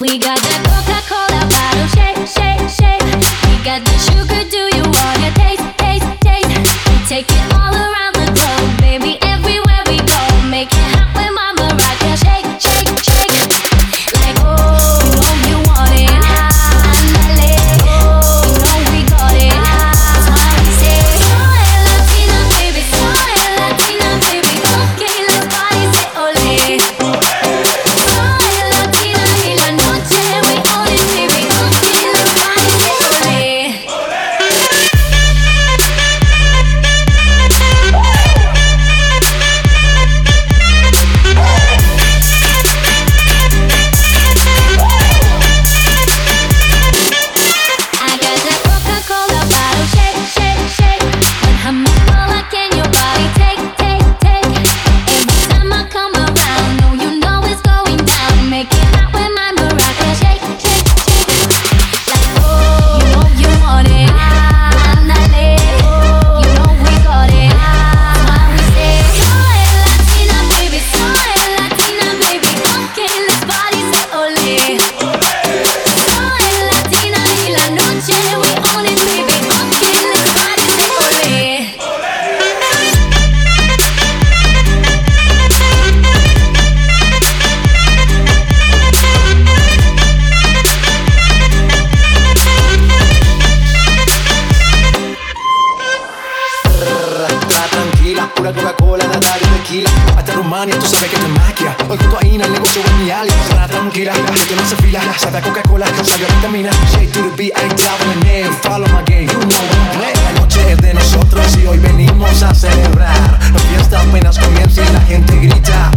We got the Coca Cola bottle shake, shake, shake. We got the sugar, do hasta Rumania, tú sabes que es magia. Hoy cocaína, el negocio es mi alias. Para tranquila, porque no se fila. Sabe Coca-Cola, sabe a vitamina. Shade to the beat, I clavo en el Follow my game, you know I'm. La noche es de nosotros y hoy venimos a celebrar. La fiesta apenas comienza y la gente grita.